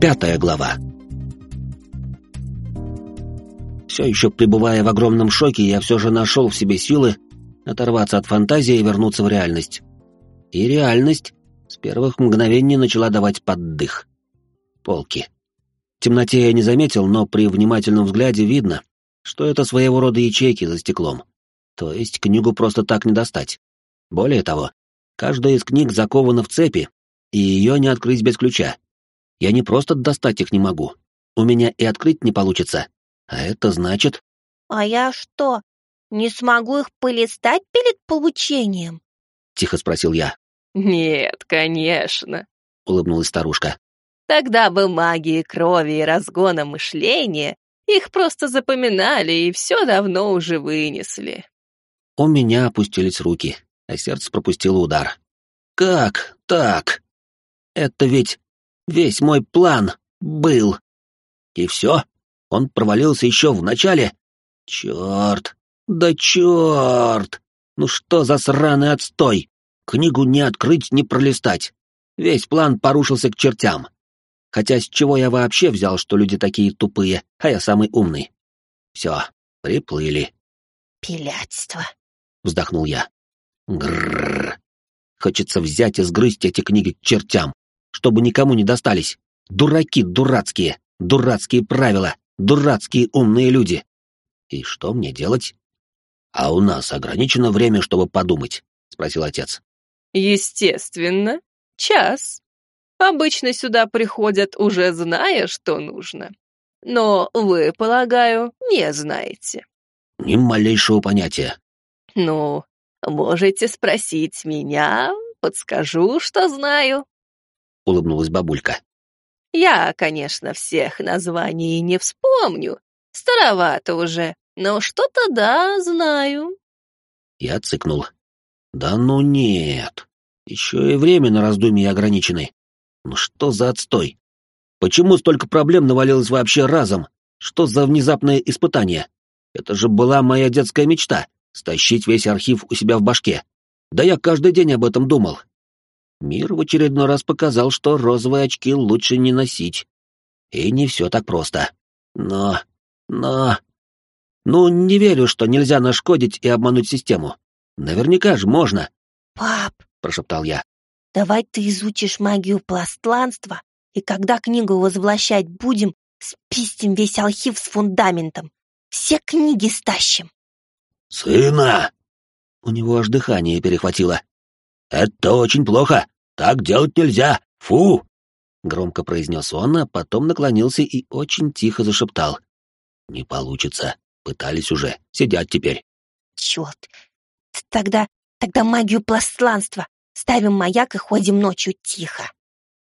Пятая глава. Все еще пребывая в огромном шоке, я все же нашел в себе силы оторваться от фантазии и вернуться в реальность. И реальность с первых мгновений начала давать поддых. Полки. Темноте я не заметил, но при внимательном взгляде видно, что это своего рода ячейки за стеклом. То есть книгу просто так не достать. Более того, каждая из книг закована в цепи, и ее не открыть без ключа. Я не просто достать их не могу, у меня и открыть не получится. А это значит... «А я что, не смогу их полистать перед получением?» — тихо спросил я. «Нет, конечно», — улыбнулась старушка. «Тогда бы магии крови и разгона мышления их просто запоминали и все давно уже вынесли». У меня опустились руки, а сердце пропустило удар. «Как так? Это ведь весь мой план был. И все? Он провалился еще в начале? Черт! Да черт! Ну что за сраный отстой? Книгу не открыть, не пролистать. Весь план порушился к чертям. Хотя с чего я вообще взял, что люди такие тупые, а я самый умный? Все, приплыли. «Пилятство», — вздохнул я. Грррр. Хочется взять и сгрызть эти книги к чертям, чтобы никому не достались. Дураки дурацкие, дурацкие правила, дурацкие умные люди. И что мне делать? А у нас ограничено время, чтобы подумать, спросил отец. Естественно, час. Обычно сюда приходят, уже зная, что нужно. Но вы, полагаю, не знаете. Ни малейшего понятия. Ну, можете спросить меня, подскажу, что знаю. Улыбнулась бабулька. Я, конечно, всех названий не вспомню. Старовато уже, но что-то да, знаю. Я цыкнул. Да ну нет. Еще и время на раздумье ограничены. Ну что за отстой? Почему столько проблем навалилось вообще разом? Что за внезапное испытание? Это же была моя детская мечта — стащить весь архив у себя в башке. Да я каждый день об этом думал. Мир в очередной раз показал, что розовые очки лучше не носить. И не все так просто. Но... но... Ну, не верю, что нельзя нашкодить и обмануть систему. Наверняка же можно. «Пап», — прошептал я. «давай ты изучишь магию пластранства, и когда книгу возвращать будем, спистим весь архив с фундаментом. Все книги стащим». «Сына!» У него аж дыхание перехватило. «Это очень плохо! Так делать нельзя! Фу!» Громко произнес он, а потом наклонился и очень тихо зашептал. «Не получится. Пытались уже. Сидят теперь». «Черт! Тогда, тогда магию пространства. Ставим маяк и ходим ночью тихо».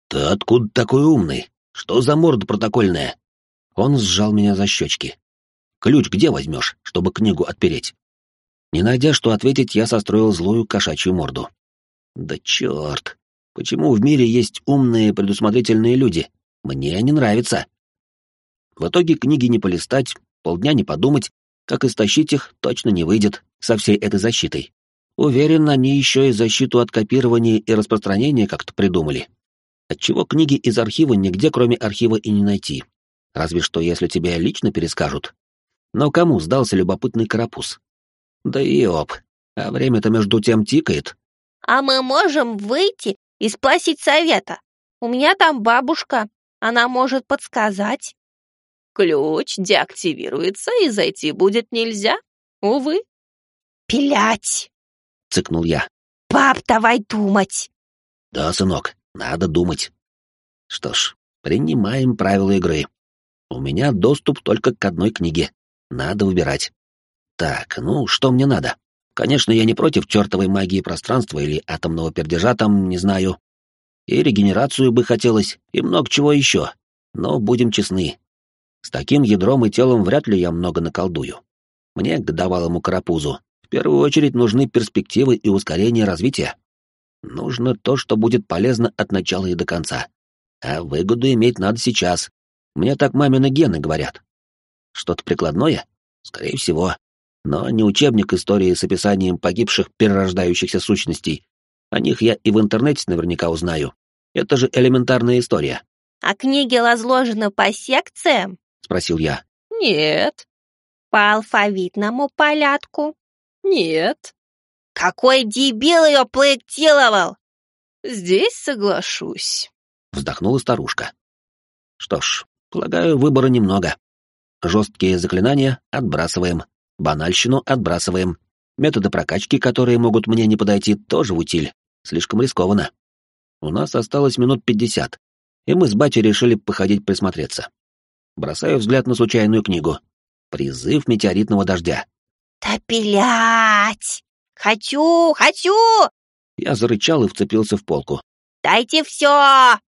«Ты откуда такой умный? Что за морда протокольная?» Он сжал меня за щечки. «Ключ где возьмешь, чтобы книгу отпереть?» Не найдя, что ответить, я состроил злую кошачью морду. Да черт! Почему в мире есть умные, предусмотрительные люди? Мне не нравится. В итоге книги не полистать, полдня не подумать, как истощить их точно не выйдет со всей этой защитой. Уверен, они еще и защиту от копирования и распространения как-то придумали. Отчего книги из архива нигде, кроме архива, и не найти. Разве что, если тебя лично перескажут. Но кому сдался любопытный карапуз? Да и оп, а время-то между тем тикает, «А мы можем выйти и спросить совета? У меня там бабушка, она может подсказать». «Ключ деактивируется, и зайти будет нельзя, увы». «Пилять!» — цыкнул я. «Пап, давай думать!» «Да, сынок, надо думать. Что ж, принимаем правила игры. У меня доступ только к одной книге. Надо выбирать. Так, ну, что мне надо? Конечно, я не против чертовой магии пространства или атомного пердежа там, не знаю. И регенерацию бы хотелось, и много чего еще. Но будем честны. С таким ядром и телом вряд ли я много наколдую. Мне, годовалому карапузу, в первую очередь нужны перспективы и ускорение развития. Нужно то, что будет полезно от начала и до конца. А выгоду иметь надо сейчас. Мне так мамины гены говорят. Что-то прикладное? Скорее всего но не учебник истории с описанием погибших перерождающихся сущностей. О них я и в интернете наверняка узнаю. Это же элементарная история. А книги разложены по секциям? Спросил я. Нет. По алфавитному порядку? Нет. Какой дебил ее проектировал? Здесь соглашусь. Вздохнула старушка. Что ж, полагаю, выбора немного. Жесткие заклинания отбрасываем, банальщину отбрасываем. Методы прокачки, которые могут мне не подойти, тоже в утиль. Слишком рискованно. У нас осталось минут пятьдесят, и мы с батей решили походить присмотреться. Бросаю взгляд на случайную книгу. Призыв метеоритного дождя. Да пилять! Хочу, хочу! Я зарычал и вцепился в полку. Дайте все!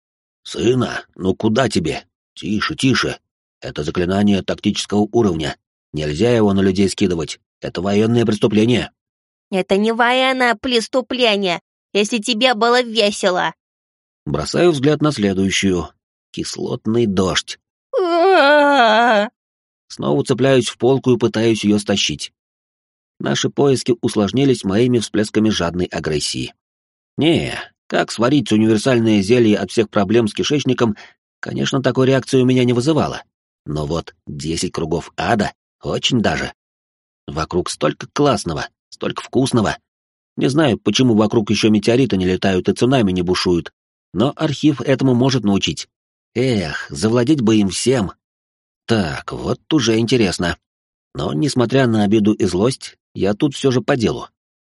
«Сына, ну куда тебе? Тише, тише. Это заклинание тактического уровня. Нельзя его на людей скидывать. Это военное преступление». Это не военное преступление, если тебе было весело. Бросаю взгляд на следующую. Кислотный дождь. Снова цепляюсь в полку и пытаюсь ее стащить. Наши поиски усложнились моими всплесками жадной агрессии. Не, как сварить универсальное зелье от всех проблем с кишечником, конечно, такой реакции у меня не вызывало. Но вот десять кругов ада — очень даже. Вокруг столько классного, столько вкусного. Не знаю, почему вокруг еще метеориты не летают и цунами не бушуют, но архив этому может научить. Эх, завладеть бы им всем. Так, вот уже интересно. Но, несмотря на обиду и злость, я тут все же по делу.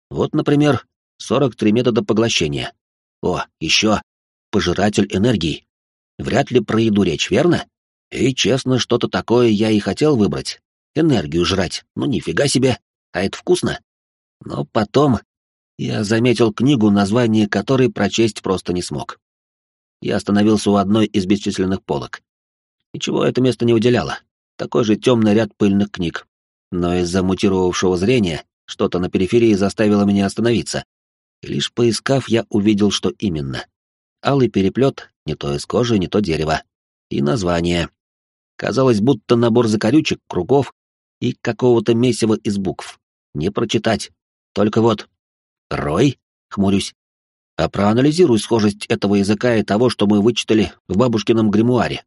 Вот, например, 43 метода поглощения. О, еще пожиратель энергии. Вряд ли про еду речь, верно? И, честно, что-то такое я и хотел выбрать. Энергию жрать, ну нифига себе, а это вкусно. Но потом я заметил книгу, название которой прочесть просто не смог. Я остановился у одной из бесчисленных полок. Ничего это место не выделяло. Такой же темный ряд пыльных книг. Но из-за мутировавшего зрения что-то на периферии заставило меня остановиться, и лишь поискав, я увидел, что именно. Алый переплет, не то из кожи, не то дерево. И название. Казалось, будто набор закорючек, кругов и какого-то месива из букв. Не прочитать. Только вот... Рой? Хмурюсь. А проанализируй схожесть этого языка и того, что мы вычитали в бабушкином гримуаре.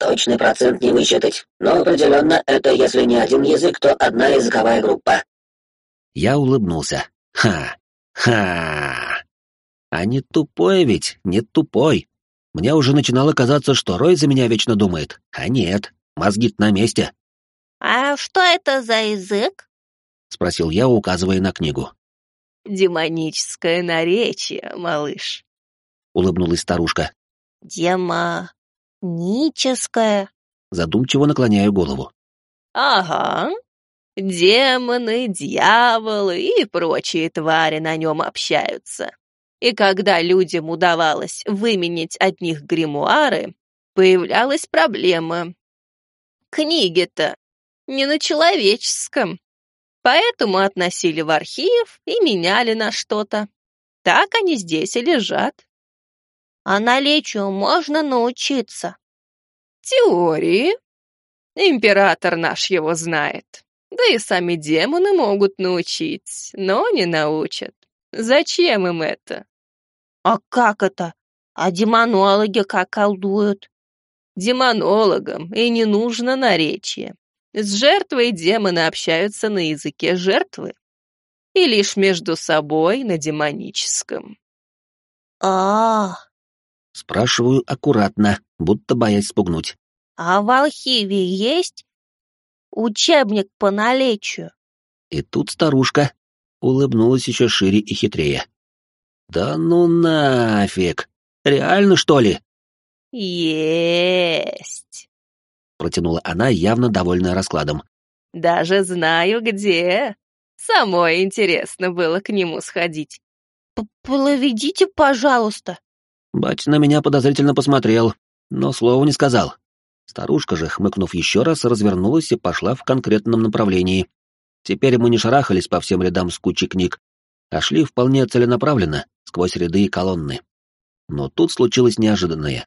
Точный процент не высчитать, но определенно это, если не один язык, то одна языковая группа. Я улыбнулся. Ха, Ха! А не тупой ведь, не тупой. Мне уже начинало казаться, что Рой за меня вечно думает. А нет, мозги на месте. А что это за язык? Спросил я, указывая на книгу. Демоническое наречие, малыш. Улыбнулась старушка. Демоническое. Задумчиво наклоняю голову. Ага, Демоны, дьяволы и прочие твари на нем общаются. И когда людям удавалось выменить от них гримуары, появлялась проблема. Книги-то не на человеческом, поэтому относили в архив и меняли на что-то. Так они здесь и лежат. А наличию можно научиться. Теории. Император наш его знает. Да и сами демоны могут научить, но не научат. Зачем им это? А как это? А демонологи как колдуют? Демонологам и не нужно наречие. С жертвой демоны общаются на языке жертвы. И лишь между собой на демоническом. А, -а, -а. Спрашиваю аккуратно, будто боясь спугнуть. А в архиве есть Учебник по наличию. И тут старушка улыбнулась еще шире и хитрее. «Да ну нафиг! Реально, что ли?» «Есть!» Протянула она, явно довольная раскладом. «Даже знаю, где. Самое интересно было к нему сходить». «Проведите, пожалуйста». Батя на меня подозрительно посмотрел, но слова не сказал. Старушка же, хмыкнув еще раз, развернулась и пошла в конкретном направлении. Теперь мы не шарахались по всем рядам с кучей книг, а шли вполне целенаправленно, сквозь ряды и колонны. Но тут случилось неожиданное.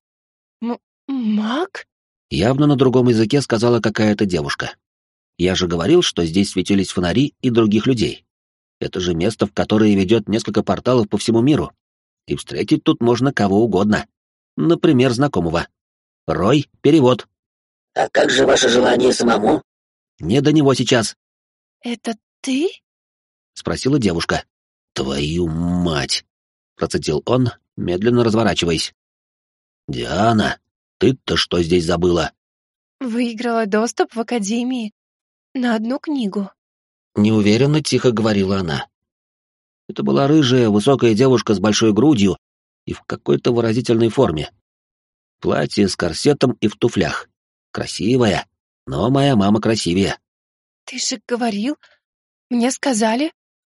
М «Маг?» Явно на другом языке сказала какая-то девушка. Я же говорил, что здесь светились фонари и других людей. Это же место, в которое ведет несколько порталов по всему миру. И встретить тут можно кого угодно. Например, знакомого. Рой, перевод. А как же ваше желание самому? Не до него сейчас, Это ты? спросила девушка. Твою мать, процедил он, медленно разворачиваясь. Диана, ты-то что здесь забыла? Выиграла доступ в Академии на одну книгу. Неуверенно тихо говорила она. Это была рыжая, высокая девушка с большой грудью и в какой-то выразительной форме. Платье с корсетом и в туфлях. Красивая, но моя мама красивее. Ты же говорил, мне сказали,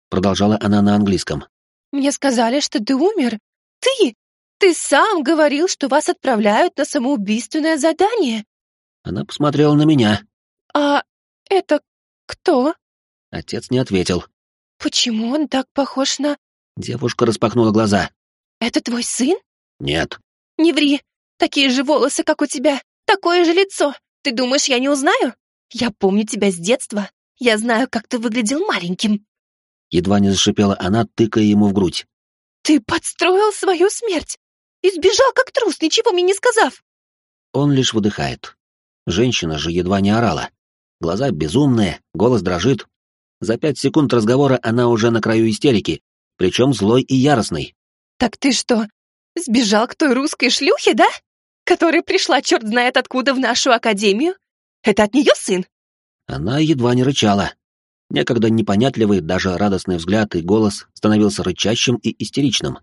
Продолжала она на английском. мне сказали, что ты умер. Ты! Ты сам говорил, что вас отправляют на самоубийственное задание. Она посмотрела на меня. А это кто? Отец не ответил. Почему он так похож на... Девушка распахнула глаза. Это твой сын? Нет. Не ври. Такие же волосы, как у тебя. Такое же лицо. Ты думаешь, я не узнаю? Я помню тебя с детства. Я знаю, как ты выглядел маленьким. Едва не зашипела она, тыкая ему в грудь. Ты подстроил свою смерть. И сбежал, как трус, ничего мне не сказав. Он лишь выдыхает. Женщина же едва не орала. Глаза безумные, голос дрожит. За пять секунд разговора она уже на краю истерики, причем злой и яростной. Так ты что, сбежал к той русской шлюхе, да? Которая пришла черт знает откуда в нашу академию? Это от нее сын? Она едва не рычала. Некогда непонятливый, даже радостный взгляд и голос становился рычащим и истеричным.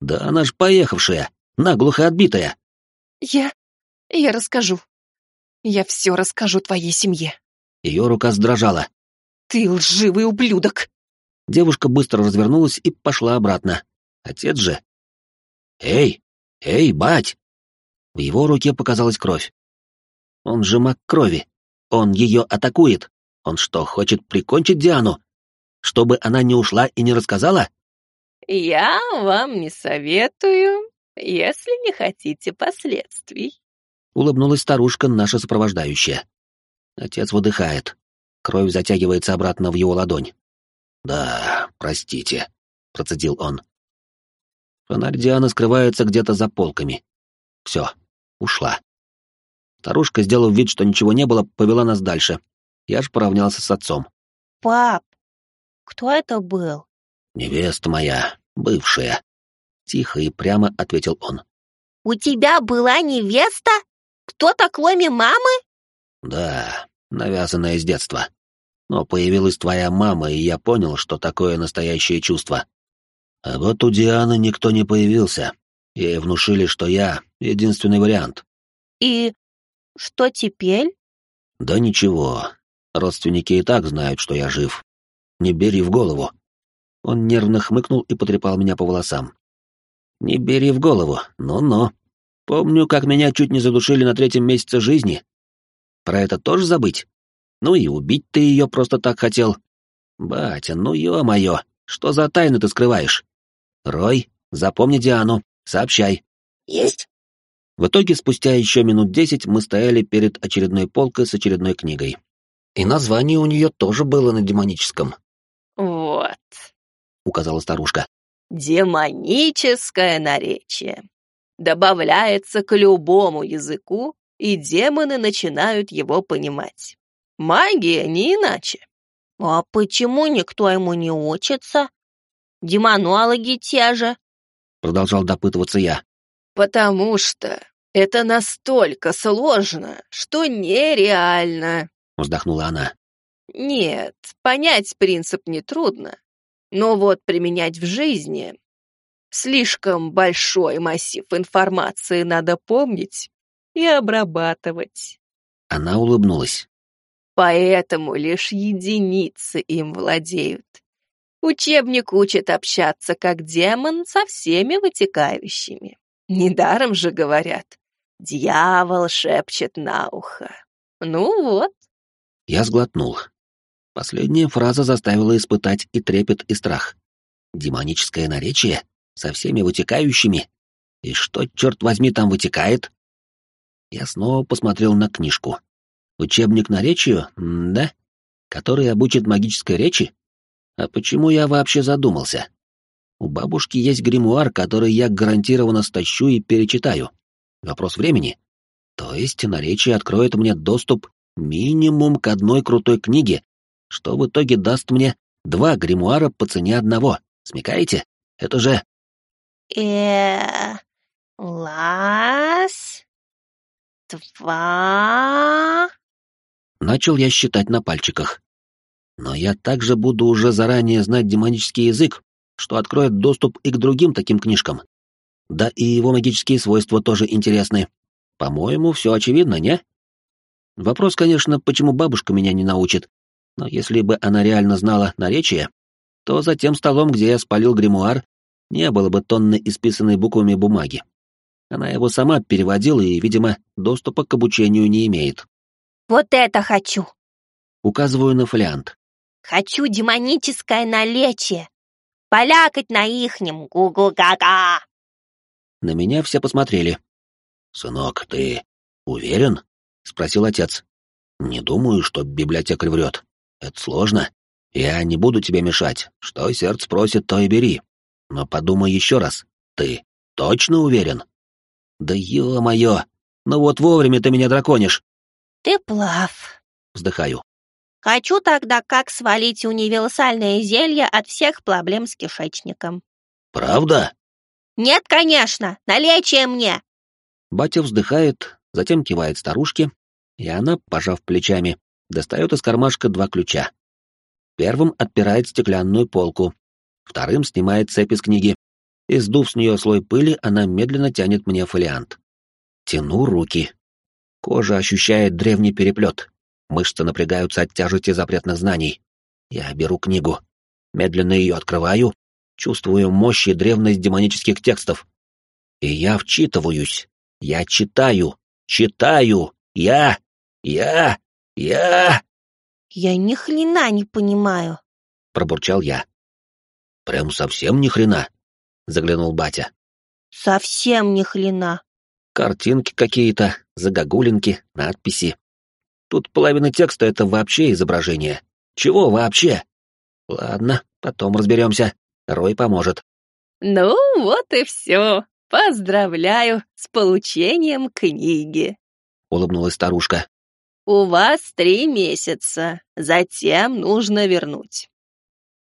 Да она ж поехавшая, наглухо отбитая. Я... я расскажу. Я все расскажу твоей семье. Ее рука сдрожала. Ты лживый ублюдок. Девушка быстро развернулась и пошла обратно. Отец же... «Эй! Эй, бать!» В его руке показалась кровь. Он же маг крови. Он ее атакует. Он что, хочет прикончить Диану? Чтобы она не ушла и не рассказала? Я вам не советую, если не хотите последствий. Улыбнулась старушка, наша сопровождающая. Отец выдыхает. Кровь затягивается обратно в его ладонь. «Да, простите», — процедил он. Фонарь Дианы скрывается где-то за полками. Все, ушла. Старушка, сделав вид, что ничего не было, повела нас дальше. Я ж поравнялся с отцом. Пап, кто это был? «Невеста моя, бывшая», — тихо и прямо ответил он. У тебя была невеста? Кто-то кроме мамы? «Да, навязанная с детства. Но появилась твоя мама, и я понял, что такое настоящее чувство. А вот у Дианы никто не появился. Ей внушили, что я — единственный вариант. И что теперь? Да ничего, родственники и так знают, что я жив. Не бери в голову. Он нервно хмыкнул и потрепал меня по волосам. Не бери в голову, ну-ну. Помню, как меня чуть не задушили на третьем месяце жизни. Про это тоже забыть? Ну и убить ты ее просто так хотел. Батя, ну ё-моё, что за тайны ты скрываешь? Рой, запомни Диану, сообщай. Есть? В итоге, спустя еще минут десять, мы стояли перед очередной полкой с очередной книгой. И название у нее тоже было на демоническом, Вот. указала старушка. Демоническое наречие. Добавляется к любому языку, и демоны начинают его понимать. Магия не иначе. А почему никто ему не учится? Демонологи те же. Продолжал допытываться я. Потому что это настолько сложно, что нереально. Вздохнула она. Нет, понять принцип нетрудно, но вот применять в жизни слишком большой массив информации надо помнить и обрабатывать. Она улыбнулась. Поэтому лишь единицы им владеют. Учебник учит общаться как демон со всеми вытекающими. Недаром же говорят, дьявол шепчет на ухо. Ну вот, Я сглотнул. Последняя фраза заставила испытать и трепет, и страх. Демоническое наречие? Со всеми вытекающими? И что, черт возьми, там вытекает? Я снова посмотрел на книжку. Учебник наречию, да? Который обучит магической речи? А почему я вообще задумался? У бабушки есть гримуар, который я гарантированно стащу и перечитаю. Вопрос времени. То есть наречие откроет мне доступ минимум к одной крутой книге, что в итоге даст мне два гримуара по цене одного. Смекаете? Это же... э Лас... Два... Начал я считать на пальчиках. Но я также буду уже заранее знать демонический язык, что откроет доступ и к другим таким книжкам. Да и его магические свойства тоже интересны. По-моему, все очевидно, не? Вопрос, конечно, почему бабушка меня не научит, но если бы она реально знала наречие, то за тем столом, где я спалил гримуар, не было бы тонны исписанной буквами бумаги. Она его сама переводила и, видимо, доступа к обучению не имеет. Вот это хочу! Указываю на фолиант. Хочу демоническое налечие. Полякать на ихнем, гу-гу-га-га. На меня все посмотрели. «Сынок, ты уверен?» — спросил отец. «Не думаю, что библиотекарь врет. Это сложно. Я не буду тебе мешать. Что сердце просит, то и бери. Но подумай еще раз. Ты точно уверен?» «Да ё-моё! Ну вот вовремя ты меня драконишь!» Ты плав. Вздыхаю. Хочу тогда как свалить универсальное зелье от всех проблем с кишечником. «Правда?» Нет, конечно, налечие мне. Батя вздыхает, затем кивает старушке, и она, пожав плечами, достает из кармашка два ключа. Первым отпирает стеклянную полку, вторым снимает цепь из книги, и, сдув с нее слой пыли, она медленно тянет мне фолиант. Тяну руки. Кожа ощущает древний переплет. Мышцы напрягаются от тяжести запретных знаний. Я беру книгу. Медленно ее открываю, чувствую мощь и древность демонических текстов. И я вчитываюсь. Я читаю. Читаю. Я. Я. Я. Я ни хрена не понимаю. Пробурчал я. Прям совсем ни хрена. Заглянул батя. Совсем ни хрена. Картинки какие-то, загогулинки, надписи. Тут половина текста — это вообще изображение. Чего вообще? Ладно, потом разберемся. Рой поможет. Ну, вот и все. Поздравляю с получением книги. Улыбнулась старушка. У вас три месяца, затем нужно вернуть.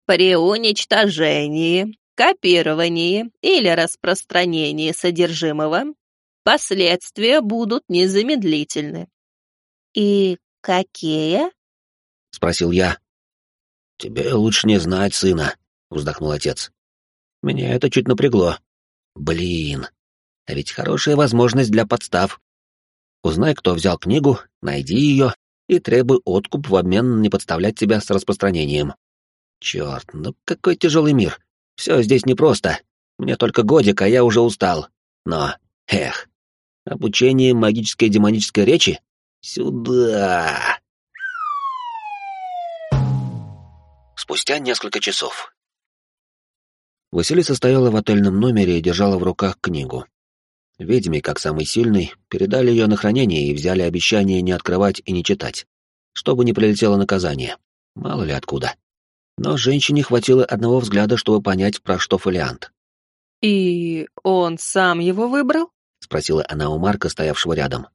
При уничтожении, копировании или распространении содержимого последствия будут незамедлительны. И какие? Спросил я. Тебе лучше не знать, сына, вздохнул отец. Меня это чуть напрягло. Блин, а ведь хорошая возможность для подстав. Узнай, кто взял книгу, найди ее и требуй откуп в обмен не подставлять тебя с распространением. Черт, ну какой тяжелый мир. Все здесь непросто. Мне только годик, а я уже устал. Но, эх, обучение магической демонической речи? Сюда! Спустя несколько часов. Василиса стояла в отельном номере и держала в руках книгу. Ведьме, как самый сильный, передали ее на хранение и взяли обещание не открывать и не читать, чтобы не прилетело наказание. Мало ли откуда. Но женщине хватило одного взгляда, чтобы понять, про что фолиант. «И он сам его выбрал?» — спросила она у Марка, стоявшего рядом.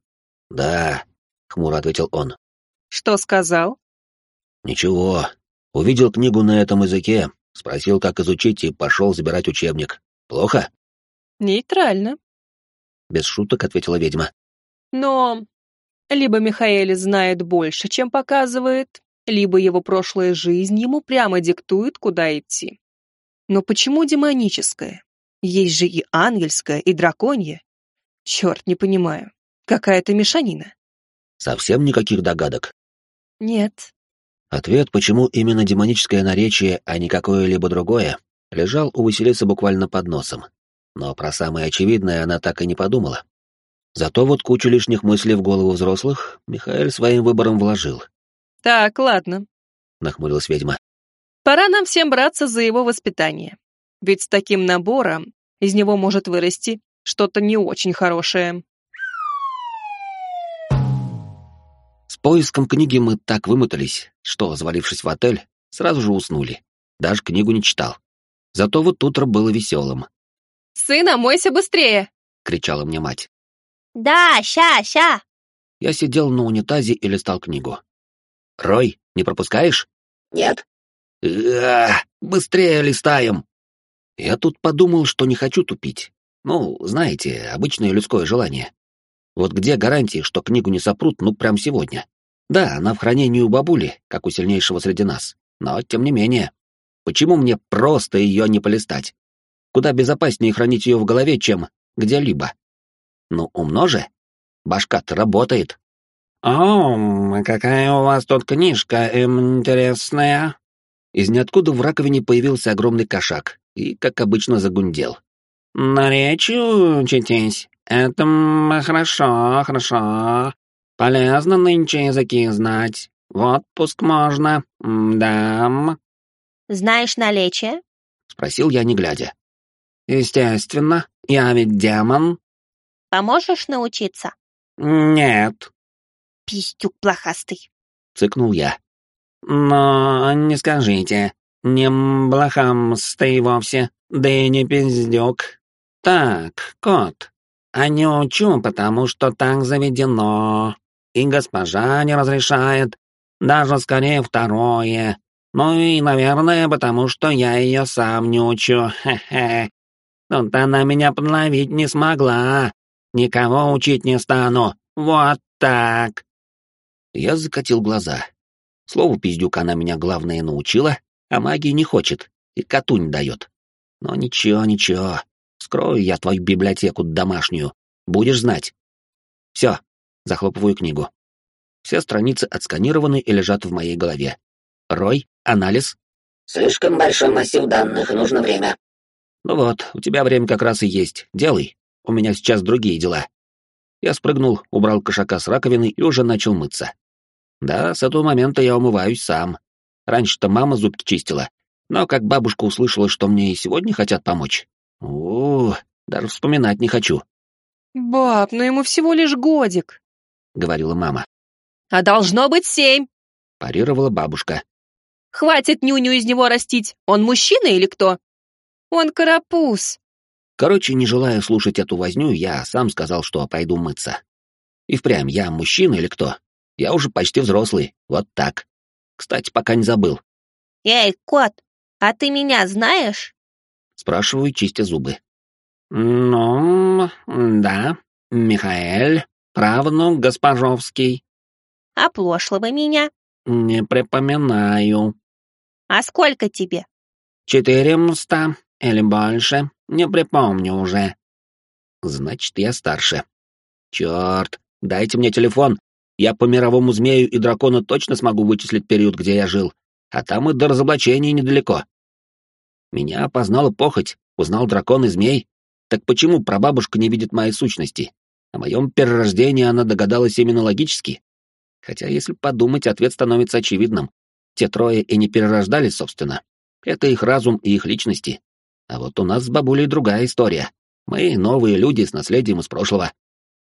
«Да», — хмуро ответил он. «Что сказал?» «Ничего. Увидел книгу на этом языке, Спросил, как изучить, и пошел забирать учебник. Плохо? Нейтрально. Без шуток ответила ведьма. Но либо Михаэль знает больше, чем показывает, либо его прошлая жизнь ему прямо диктует, куда идти. Но почему демоническое? Есть же и ангельское, и драконье. Черт, не понимаю. Какая-то мешанина. Совсем никаких догадок? Нет. Ответ, почему именно демоническое наречие, а не какое-либо другое, лежал у Василисы буквально под носом. Но про самое очевидное она так и не подумала. Зато вот кучу лишних мыслей в голову взрослых Михаил своим выбором вложил. «Так, ладно», — нахмурилась ведьма. «Пора нам всем браться за его воспитание. Ведь с таким набором из него может вырасти что-то не очень хорошее». С поиском книги мы так вымотались, что, завалившись в отель, сразу же уснули. Даже книгу не читал. Зато вот утро было веселым. «Сына, мойся быстрее!» — кричала мне мать. «Да, ща, ща!» Я сидел на унитазе и листал книгу. «Рой, не пропускаешь?» Нет. «А, быстрее листаем!» Я тут подумал, что не хочу тупить. Ну, знаете, обычное людское желание. Вот где гарантии, что книгу не сопрут, ну, прям сегодня? Да, она в хранении у бабули, как у сильнейшего среди нас. Но, тем не менее, почему мне просто ее не полистать? Куда безопаснее хранить ее в голове, чем где-либо. Ну, умно же. Башка-то работает. «О, какая у вас тут книжка интересная!» Из ниоткуда в раковине появился огромный кошак и, как обычно, загундел. «На речь учитесь? Это хорошо, хорошо. Полезно нынче языки знать. В отпуск можно, да». Знаешь наличие? Спросил я, не глядя. «Естественно, я ведь демон». Поможешь научиться? «Нет», Пистюк блохастый. Цыкнул я. «Но не скажите, не блохамстый вовсе, да и не пиздюк. Так, кот, а не учу, потому что так заведено, и госпожа не разрешает, даже скорее второе. Ну и, наверное, потому что я ее сам не учу, хе-хе. Тут она меня подловить не смогла. Никого учить не стану. Вот так. Я закатил глаза. Слову пиздюк она меня главное научила, а магии не хочет и коту не дает. Но ничего, ничего. Скрою я твою библиотеку домашнюю. Будешь знать. Все, захлопываю книгу. Все страницы отсканированы и лежат в моей голове. Рой, анализ. Слишком большой массив данных, нужно время. Ну вот, у тебя время как раз и есть. Делай. У меня сейчас другие дела. Я спрыгнул, убрал кошака с раковины и уже начал мыться. Да, с этого момента я умываюсь сам. Раньше-то мама зубки чистила, но как бабушка услышала, что мне и сегодня хотят помочь, у, -у даже вспоминать не хочу. «Баб, ну ему всего лишь годик», — говорила мама. «А должно быть семь», — парировала бабушка. «Хватит нюню из него растить. Он мужчина или кто?» «Он карапуз». Короче, не желая слушать эту возню, я сам сказал, что пойду мыться. И впрямь, я мужчина или кто? Я уже почти взрослый, вот так. Кстати, пока не забыл. Эй, кот, а ты меня знаешь? Спрашиваю, чистя зубы. Ну, да, Михаэль, правнук Госпожовский. А прошлого меня? Не припоминаю. А сколько тебе? Четыремста или больше, не припомню уже. Значит, я старше. Черт, дайте мне телефон, я по мировому змею и дракону точно смогу вычислить период, где я жил, а там и до разоблачения недалеко. Меня опознала похоть, узнал дракон и змей. Так почему прабабушка не видит моей сущности? О моем перерождении она догадалась именно логически. Хотя, если подумать, ответ становится очевидным. Те трое и не перерождались, собственно. Это их разум и их личности. А вот у нас с бабулей другая история. Мы новые люди с наследием из прошлого.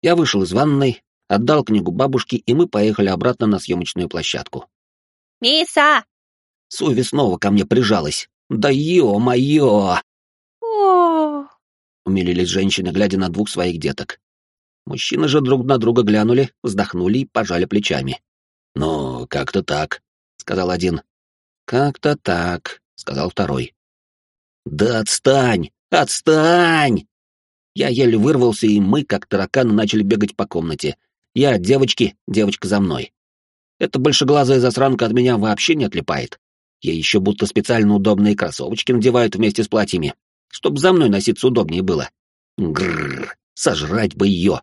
Я вышел из ванной, отдал книгу бабушке, и мы поехали обратно на съемочную площадку. «Миса!» Суви снова ко мне прижалась. «Да ё-моё!» Умилились женщины, глядя на двух своих деток. Мужчины же друг на друга глянули, вздохнули и пожали плечами. «Ну, как-то так», — сказал один. «Как-то так», — сказал второй. «Да отстань! Отстань!» Я еле вырвался, и мы, как тараканы, начали бегать по комнате, я девочки, девочка за мной. Эта большеглазая засранка от меня вообще не отлипает. Ей еще будто специально удобные кроссовочки надевают вместе с платьями, чтобы за мной носиться удобнее было. Грррр, сожрать бы ее.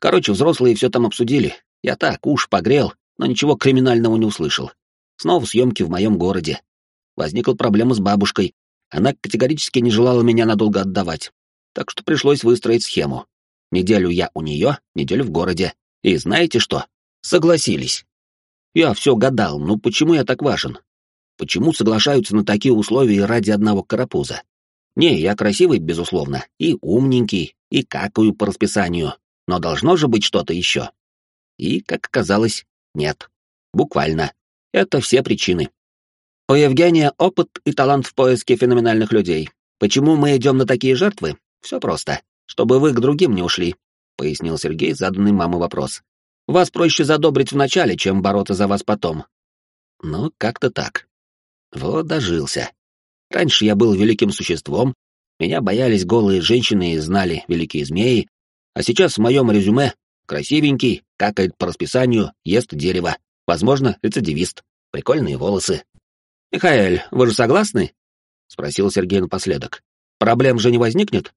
Короче, взрослые все там обсудили. Я так, уж погрел, но ничего криминального не услышал. Снова съемки в моем городе. Возникла проблема с бабушкой. Она категорически не желала меня надолго отдавать. Так что пришлось выстроить схему. Неделю я у нее, неделю в городе. И знаете что? Согласились. Я все гадал, ну почему я так важен? Почему соглашаются на такие условия ради одного карапуза? Не, я красивый, безусловно, и умненький, и какаю по расписанию, но должно же быть что-то еще. И, как оказалось, нет. Буквально. Это все причины. У Евгения опыт и талант в поиске феноменальных людей. Почему мы идем на такие жертвы? Все просто. Чтобы вы к другим не ушли, пояснил Сергей заданный мамой вопрос. Вас проще задобрить вначале, чем бороться за вас потом. Ну, как-то так. Вот дожился. Раньше я был великим существом, меня боялись голые женщины и знали великие змеи, а сейчас в моем резюме красивенький, какает по расписанию, ест дерево, возможно, рецидивист, прикольные волосы. «Михаэль, вы же согласны?» — спросил Сергей напоследок. «Проблем же не возникнет?»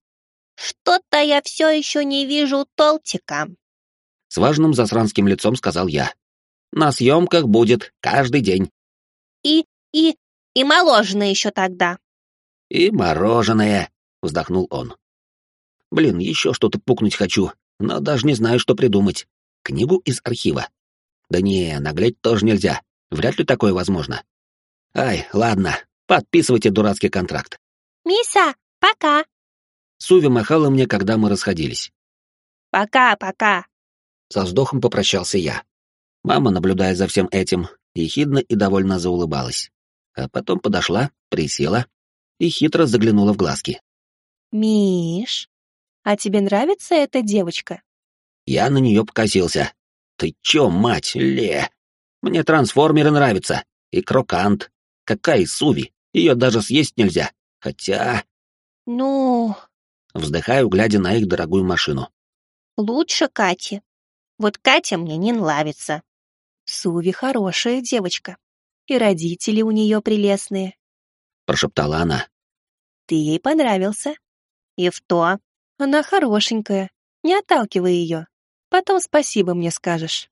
«Что-то я все еще не вижу толтика», — с важным засранским лицом сказал я. «На съемках будет каждый день». «И, и, и мороженое еще тогда». «И мороженое», — вздохнул он. «Блин, еще что-то пукнуть хочу, но даже не знаю, что придумать. Книгу из архива. Да не, наглеть тоже нельзя. Вряд ли такое возможно. Ай, ладно, подписывайте дурацкий контракт. «Миса, пока!» Суви махала мне, когда мы расходились. «Пока-пока!» Со вздохом попрощался я. Мама, наблюдая за всем этим, ехидно и довольно заулыбалась. А потом подошла, присела и хитро заглянула в глазки. «Миш, а тебе нравится эта девочка?» Я на нее покосился. «Ты чё, мать, Ле? Мне трансформеры нравятся. И крокант. Какая Суви? Ее даже съесть нельзя. Хотя...» «Ну...» Вздыхаю, глядя на их дорогую машину. «Лучше Кати. Вот Катя мне не нравится». «Суви хорошая девочка. И родители у нее прелестные», — прошептала она. «Ты ей понравился». «И в то?» «Она хорошенькая. Не отталкивай ее. Потом спасибо мне скажешь».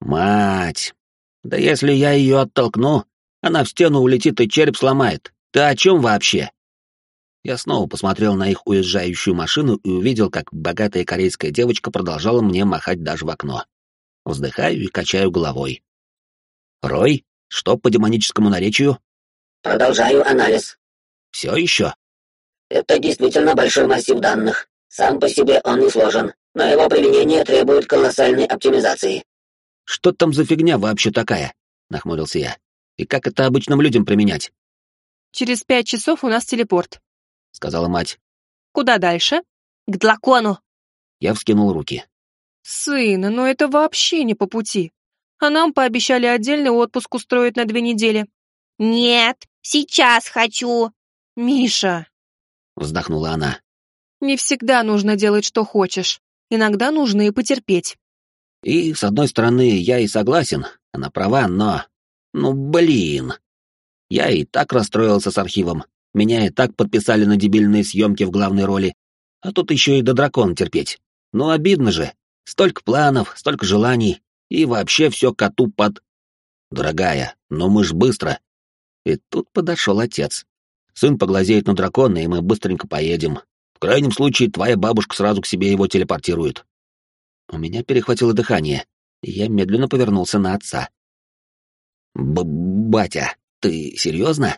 «Мать! Да если я ее оттолкну, она в стену улетит и череп сломает. Ты о чем вообще?» Я снова посмотрел на их уезжающую машину и увидел, как богатая корейская девочка продолжала мне махать даже в окно. Вздыхаю и качаю головой. «Рой, что по демоническому наречию?» «Продолжаю анализ». «Все еще?» «Это действительно большой массив данных. Сам по себе он не сложен, но его применение требует колоссальной оптимизации». «Что там за фигня вообще такая?» — нахмурился я. «И как это обычным людям применять?» «Через пять часов у нас телепорт», — сказала мать. «Куда дальше?» «К дракону». Я вскинул руки. «Сына, ну это вообще не по пути. А нам пообещали отдельный отпуск устроить на две недели». «Нет, сейчас хочу». «Миша!» — вздохнула она. «Не всегда нужно делать, что хочешь. Иногда нужно и потерпеть». И, с одной стороны, я и согласен, она права, но... Ну, блин. Я и так расстроился с архивом, меня и так подписали на дебильные съемки в главной роли, а тут еще и до дракона терпеть. Ну, обидно же. Столько планов, столько желаний, и вообще все коту под... Дорогая, но мы ж быстро. И тут подошел отец. Сын поглазеет на дракона, и мы быстренько поедем. В крайнем случае, твоя бабушка сразу к себе его телепортирует. У меня перехватило дыхание, и я медленно повернулся на отца. «Батя, ты серьезно?»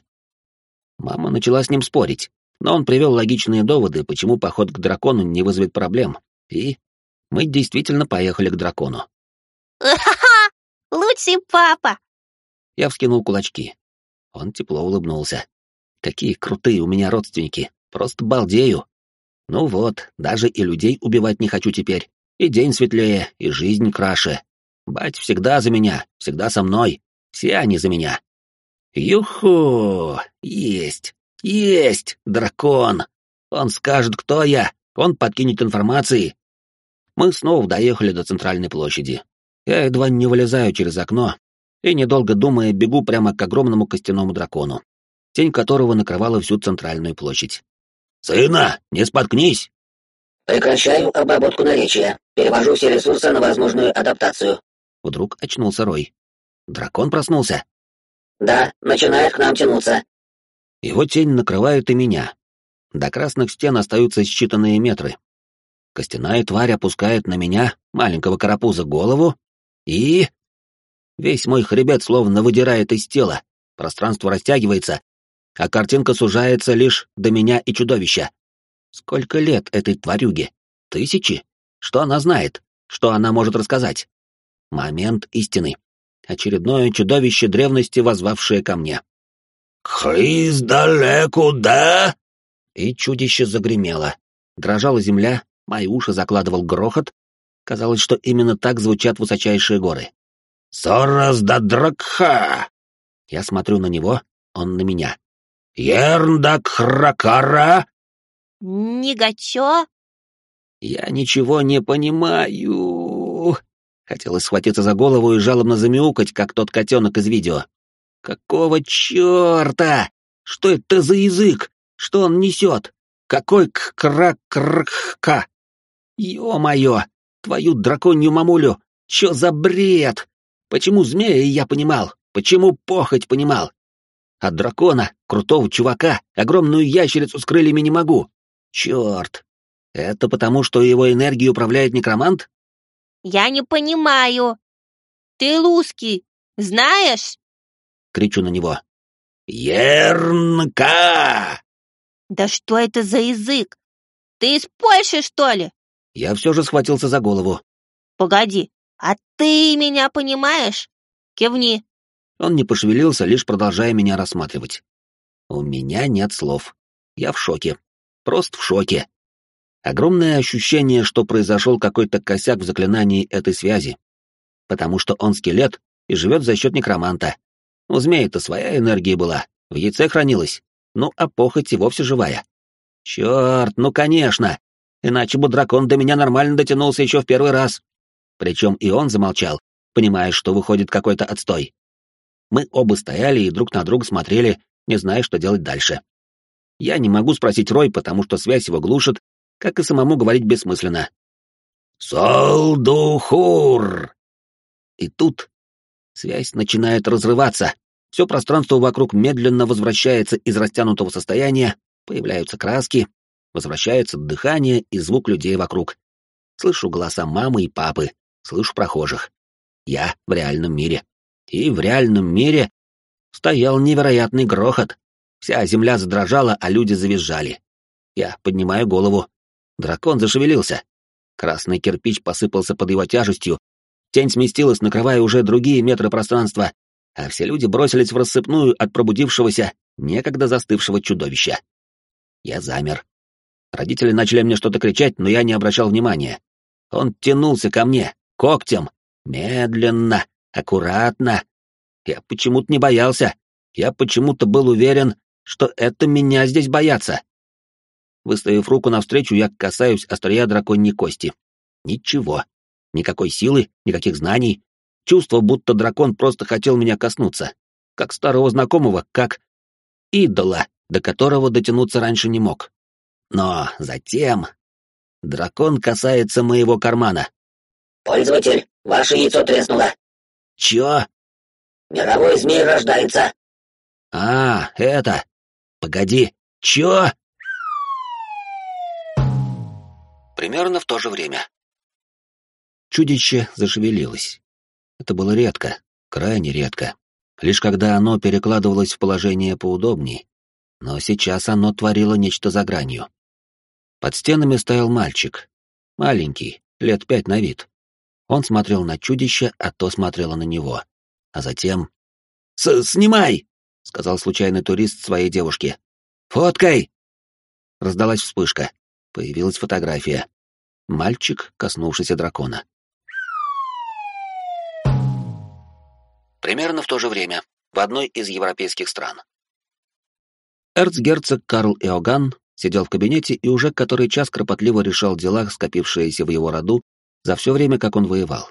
Мама начала с ним спорить, но он привел логичные доводы, почему поход к дракону не вызовет проблем, и мы действительно поехали к дракону. «Ха-ха! Лучший папа!» Я вскинул кулачки. Он тепло улыбнулся. «Какие крутые у меня родственники! Просто балдею! Ну вот, даже и людей убивать не хочу теперь. И день светлее, и жизнь краше. Бать всегда за меня, всегда со мной. Все они за меня. Юху! Есть! Есть! Дракон! Он скажет, кто я, он подкинет информации. Мы снова доехали до центральной площади. Я едва не вылезаю через окно и, недолго думая, бегу прямо к огромному костяному дракону, тень которого накрывала всю центральную площадь. «Сына, не споткнись!» «Прекращаю обработку наречия. Перевожу все ресурсы на возможную адаптацию». Вдруг очнулся Рой. Дракон проснулся. Да, начинает к нам тянуться. Его тень накрывает и меня. До красных стен остаются считанные метры. Костяная тварь опускает на меня, маленького карапуза, голову, и... Весь мой хребет словно выдирает из тела, пространство растягивается, а картинка сужается лишь до меня и чудовища. Сколько лет этой тварюге? Тысячи? Что она знает? Что она может рассказать? Момент истины очередное чудовище древности, возвавшее ко мне. «Хриз далеко, да?» И чудище загремело. Дрожала земля, мои уши закладывал грохот, Казалось, что именно так звучат высочайшие горы. «Сорас да дракха!» Я смотрю на него, он на меня. «Ерндак хракара!» Нигачо? Я ничего не понимаю. Хотелось схватиться за голову и жалобно замяукать, как тот котенок из видео. Какого черта? Что это за язык? Что он несет? Какой к-кра-кр-ка? Ё-моё! Твою драконью мамулю! Чё за бред? Почему змея я понимал? Почему похоть понимал? А дракона, крутого чувака, огромную ящерицу с крыльями не могу. Чёрт! Это потому, что его энергией управляет некромант? Я не понимаю. Ты русский, знаешь? Кричу на него. «Ернка!» Да что это за язык? Ты из Польши, что ли? Я все же схватился за голову. Погоди, а ты меня понимаешь? Кивни. Он не пошевелился, лишь продолжая меня рассматривать. У меня нет слов. Я в шоке. Просто в шоке. Огромное ощущение, что произошел какой-то косяк в заклинании этой связи. Потому что он скелет и живет за счет некроманта. У змеи-то своя энергия была, в яйце хранилась. Ну, а похоть и вовсе живая. Черт, ну конечно! Иначе бы дракон до меня нормально дотянулся еще в первый раз. Причем и он замолчал, понимая, что выходит какой-то отстой. Мы оба стояли и друг на друга смотрели, не зная, что делать дальше. Я не могу спросить Рой, потому что связь его глушит, как и самому говорить бессмысленно. «Солдухур!» И тут связь начинает разрываться. Все пространство вокруг медленно возвращается из растянутого состояния, появляются краски, возвращается дыхание и звук людей вокруг. Слышу голоса мамы и папы, слышу прохожих. Я в реальном мире. И в реальном мире стоял невероятный грохот. Вся земля задрожала, а люди завизжали. Я поднимаю голову. Дракон зашевелился. Красный кирпич посыпался под его тяжестью. Тень сместилась, накрывая уже другие метры пространства, а все люди бросились в рассыпную от пробудившегося, некогда застывшего чудовища. Я замер. Родители начали мне что-то кричать, но я не обращал внимания. Он тянулся ко мне, когтем, медленно, аккуратно. Я почему-то не боялся. Я почему-то был уверен, что это меня здесь боятся. Выставив руку навстречу, я касаюсь острия драконьей кости. Ничего. Никакой силы, никаких знаний. Чувство, будто дракон просто хотел меня коснуться. Как старого знакомого, как идола, до которого дотянуться раньше не мог. Но затем... Дракон касается моего кармана. «Пользователь, ваше яйцо треснуло». «Чё?» «Мировой змей рождается». «А, это... Погоди, чё?» Примерно в то же время. Чудище зашевелилось. Это было редко, крайне редко. Лишь когда оно перекладывалось в положение поудобней. Но сейчас оно творило нечто за гранью. Под стенами стоял мальчик. Маленький, лет пять на вид. Он смотрел на чудище, а то смотрело на него. А затем... С «Снимай!» — сказал случайный турист своей девушке. «Фоткай!» Раздалась вспышка. Появилась фотография. Мальчик, коснувшийся дракона. Примерно в то же время, в одной из европейских стран. Эрцгерцог Карл Иоганн сидел в кабинете и уже который час кропотливо решал дела, скопившиеся в его роду за все время, как он воевал.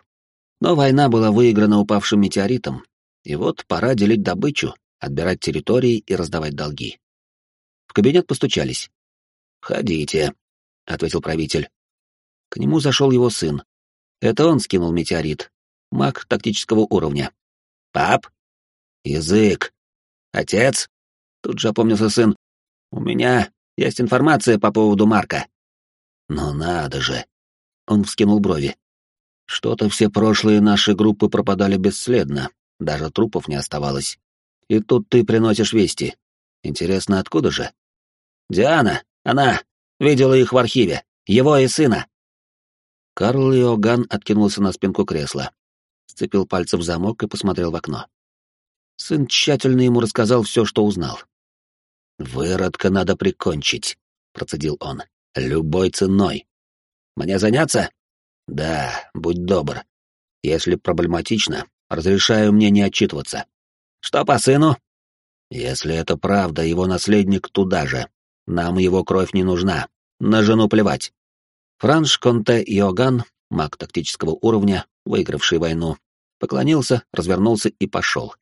Но война была выиграна упавшим метеоритом, и вот пора делить добычу, отбирать территории и раздавать долги. В кабинет постучались. «Входите», — ответил правитель. К нему зашел его сын. Это он скинул метеорит. Маг тактического уровня. «Пап?» «Язык!» «Отец?» Тут же опомнился сын. «У меня есть информация по поводу Марка». «Ну надо же!» Он вскинул брови. «Что-то все прошлые наши группы пропадали бесследно, даже трупов не оставалось. И тут ты приносишь вести. Интересно, откуда же?» «Диана, она, видела их в архиве, его и сына». Карл Иоганн откинулся на спинку кресла, сцепил пальцы в замок и посмотрел в окно. Сын тщательно ему рассказал все, что узнал. «Выродка надо прикончить», — процедил он, — «любой ценой. Мне заняться?» Да, будь добр. Если проблематично, разрешаю мне не отчитываться. Что по сыну? Если это правда, его наследник туда же. Нам его кровь не нужна. На жену плевать. Франш Конте Йоган, маг тактического уровня, выигравший войну, поклонился, развернулся и пошел.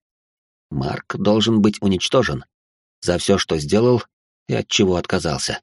Марк должен быть уничтожен за все, что сделал и от чего отказался.